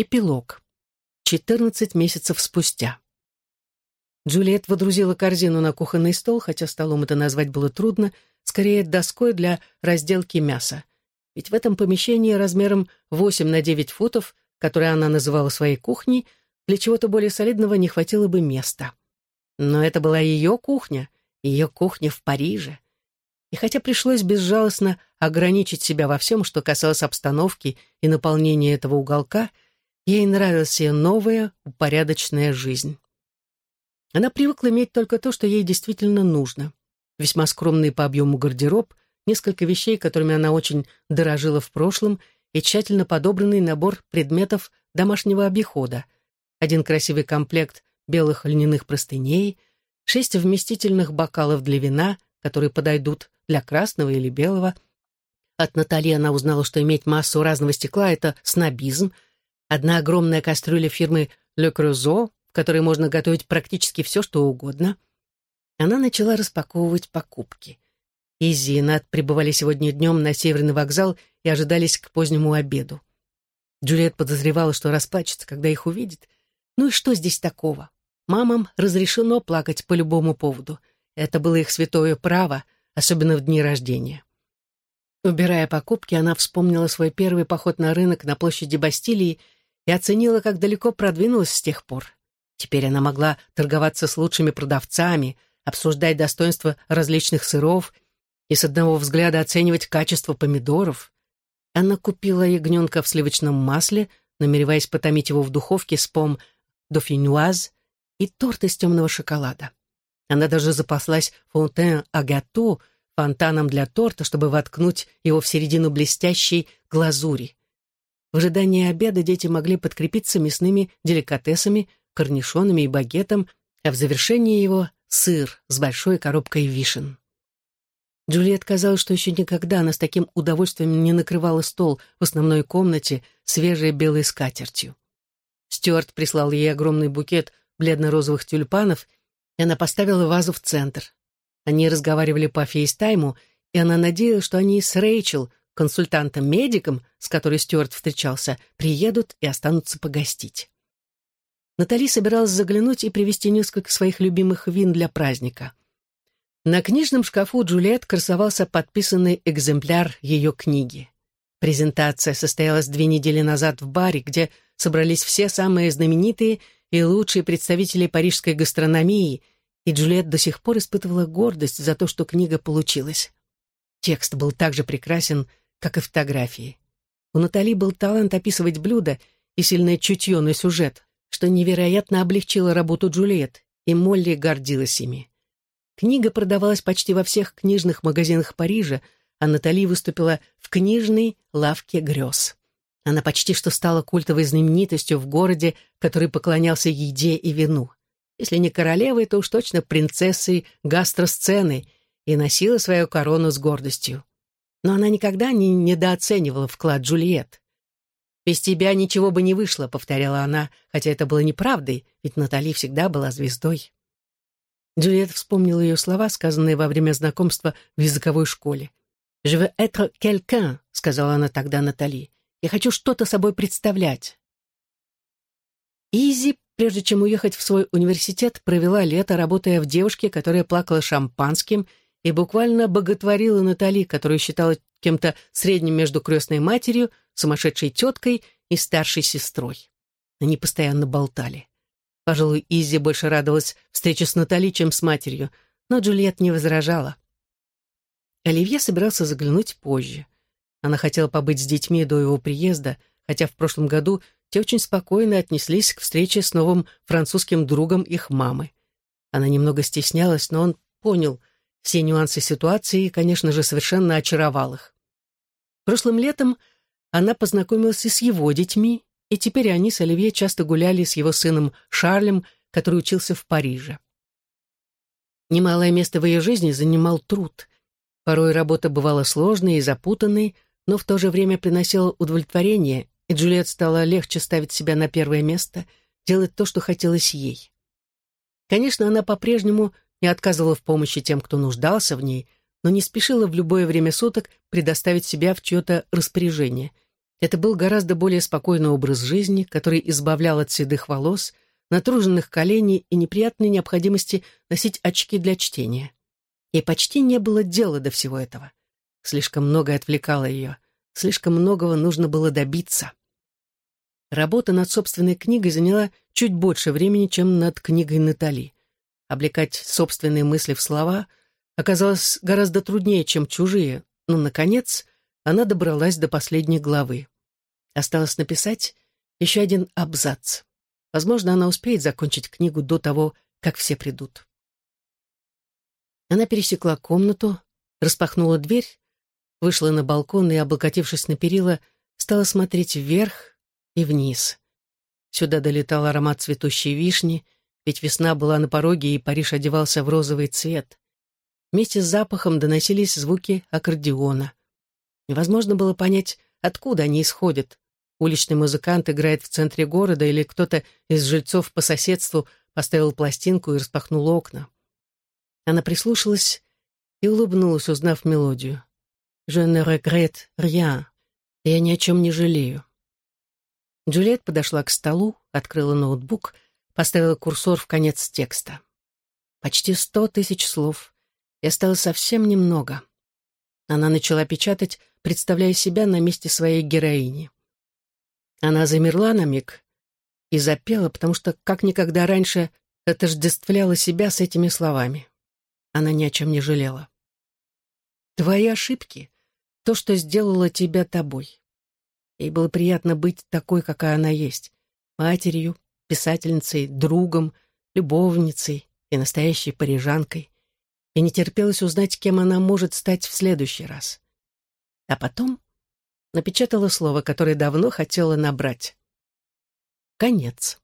Эпилог. 14 месяцев спустя. Джульет водрузила корзину на кухонный стол, хотя столом это назвать было трудно, скорее доской для разделки мяса. Ведь в этом помещении размером 8 на 9 футов, которое она называла своей кухней, для чего-то более солидного не хватило бы места. Но это была ее кухня, ее кухня в Париже. И хотя пришлось безжалостно ограничить себя во всем, что касалось обстановки и наполнения этого уголка — Ей нравилась ее новая, упорядоченная жизнь. Она привыкла иметь только то, что ей действительно нужно. Весьма скромный по объему гардероб, несколько вещей, которыми она очень дорожила в прошлом, и тщательно подобранный набор предметов домашнего обихода. Один красивый комплект белых льняных простыней, шесть вместительных бокалов для вина, которые подойдут для красного или белого. От Натальи она узнала, что иметь массу разного стекла — это снобизм — Одна огромная кастрюля фирмы «Le Creusot», в которой можно готовить практически все, что угодно. Она начала распаковывать покупки. Изи и Нат прибывали сегодня днем на Северный вокзал и ожидались к позднему обеду. Джульет подозревала, что расплачется, когда их увидит. Ну и что здесь такого? Мамам разрешено плакать по любому поводу. Это было их святое право, особенно в дни рождения. Убирая покупки, она вспомнила свой первый поход на рынок на площади Бастилии и оценила, как далеко продвинулась с тех пор. Теперь она могла торговаться с лучшими продавцами, обсуждать достоинства различных сыров и с одного взгляда оценивать качество помидоров. Она купила ягненка в сливочном масле, намереваясь потомить его в духовке с пом дофинюаз и торт из темного шоколада. Она даже запаслась фонтен агату, фонтаном для торта, чтобы воткнуть его в середину блестящей глазури. В ожидании обеда дети могли подкрепиться мясными деликатесами, корнишонами и багетом, а в завершении его — сыр с большой коробкой вишен. Джульет казалось, что еще никогда она с таким удовольствием не накрывала стол в основной комнате свежей белой скатертью. Стюарт прислал ей огромный букет бледно-розовых тюльпанов, и она поставила вазу в центр. Они разговаривали по фейстайму, и она надеялась, что они с Рэйчел консультантом-медиком, с которой Стюарт встречался, приедут и останутся погостить. Натали собиралась заглянуть и привезти несколько своих любимых вин для праздника. На книжном шкафу Джульет красовался подписанный экземпляр ее книги. Презентация состоялась две недели назад в баре, где собрались все самые знаменитые и лучшие представители парижской гастрономии, и Джульет до сих пор испытывала гордость за то, что книга получилась. Текст был также прекрасен, как и фотографии. У Натали был талант описывать блюда и сильное чутье на сюжет, что невероятно облегчило работу Джульет, и Молли гордилась ими. Книга продавалась почти во всех книжных магазинах Парижа, а Натали выступила в книжной лавке грез. Она почти что стала культовой знаменитостью в городе, который поклонялся еде и вину. Если не королевой, то уж точно принцессой гастросцены и носила свою корону с гордостью но она никогда не недооценивала вклад Джульет. «Без тебя ничего бы не вышло», — повторяла она, хотя это было неправдой, ведь Натали всегда была звездой. Джульет вспомнила ее слова, сказанные во время знакомства в языковой школе. «Je veux être quelqu'un», — сказала она тогда Натали. «Я хочу что-то собой представлять». Изи, прежде чем уехать в свой университет, провела лето, работая в девушке, которая плакала шампанским и буквально боготворила Натали, которую считала кем-то средним между крестной матерью, сумасшедшей теткой и старшей сестрой. Они постоянно болтали. Пожалуй, Изи больше радовалась встрече с Натали, чем с матерью, но Джульет не возражала. Оливье собирался заглянуть позже. Она хотела побыть с детьми до его приезда, хотя в прошлом году те очень спокойно отнеслись к встрече с новым французским другом их мамы. Она немного стеснялась, но он понял, все нюансы ситуации конечно же, совершенно очаровал их. Прошлым летом она познакомилась и с его детьми, и теперь они с Оливье часто гуляли с его сыном Шарлем, который учился в Париже. Немалое место в ее жизни занимал труд. Порой работа бывала сложной и запутанной, но в то же время приносила удовлетворение, и Джульет стала легче ставить себя на первое место, делать то, что хотелось ей. Конечно, она по-прежнему не отказывала в помощи тем, кто нуждался в ней, но не спешила в любое время суток предоставить себя в чье-то распоряжение. Это был гораздо более спокойный образ жизни, который избавлял от седых волос, натруженных коленей и неприятной необходимости носить очки для чтения. Ей почти не было дела до всего этого. Слишком многое отвлекало ее, слишком многого нужно было добиться. Работа над собственной книгой заняла чуть больше времени, чем над книгой Натали. Облекать собственные мысли в слова оказалось гораздо труднее, чем чужие, но, наконец, она добралась до последней главы. Осталось написать еще один абзац. Возможно, она успеет закончить книгу до того, как все придут. Она пересекла комнату, распахнула дверь, вышла на балкон и, облокотившись на перила, стала смотреть вверх и вниз. Сюда долетал аромат цветущей вишни, ведь весна была на пороге, и Париж одевался в розовый цвет. Вместе с запахом доносились звуки аккордеона. Невозможно было понять, откуда они исходят. Уличный музыкант играет в центре города или кто-то из жильцов по соседству поставил пластинку и распахнул окна. Она прислушалась и улыбнулась, узнав мелодию. «Je ne regrette rien. Я ни о чем не жалею». Джульет подошла к столу, открыла ноутбук, поставила курсор в конец текста. Почти сто тысяч слов, и осталось совсем немного. Она начала печатать, представляя себя на месте своей героини. Она замерла на миг и запела, потому что, как никогда раньше, отождествляла себя с этими словами. Она ни о чем не жалела. «Твои ошибки — то, что сделало тебя тобой. Ей было приятно быть такой, какая она есть, матерью, писательницей, другом, любовницей и настоящей парижанкой, и не терпелось узнать, кем она может стать в следующий раз. А потом напечатала слово, которое давно хотела набрать. Конец.